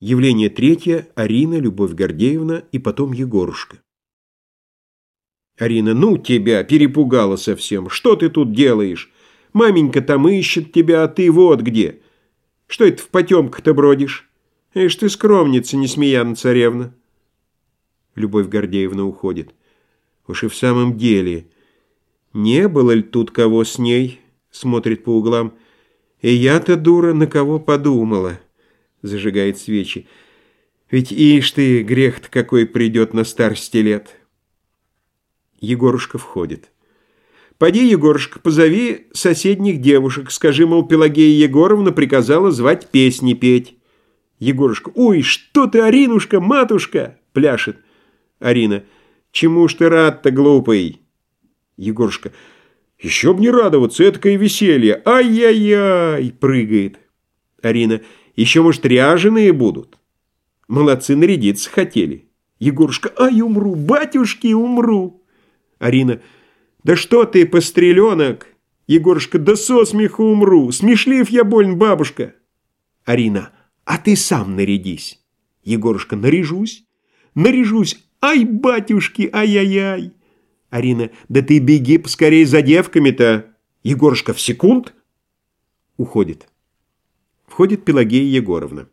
Явление третье. Арина, Любовь Гордеевна и потом Егорушка. Арина, ну тебя, перепугала совсем. Что ты тут делаешь? Маменька там ищет тебя, а ты вот где. Что это в потемках-то бродишь? Ишь ты скромница, несмеяна царевна. Любовь Гордеевна уходит. Уж и в самом деле, не было ли тут кого с ней? Смотрит по углам. И я-то, дура, на кого подумала зажигает свечи. Ведь ишь ты, грех-то какой придет на старости лет. Егорушка входит. «Поди, Егорушка, позови соседних девушек. Скажи, мол, Пелагея Егоровна приказала звать песни петь». Егорушка. «Ой, что ты, Аринушка, матушка!» Пляшет. Арина. «Чему ж ты рад-то, глупый?» Егорушка. «Еще б не радоваться, этакое веселье! Ай-яй-яй!» Прыгает. Арина. Еще, может, ряженые будут. Молодцы, нарядиться хотели. Егорушка, ай, умру, батюшки, умру. Арина, да что ты, постреленок? Егорушка, да со смеху умру, смешлив я больно, бабушка. Арина, а ты сам нарядись. Егорушка, наряжусь, наряжусь, ай, батюшки, ай-яй-яй. Арина, да ты беги поскорей за девками-то. Егорушка, в секунд. Уходит. Входит Пелагея Егоровна.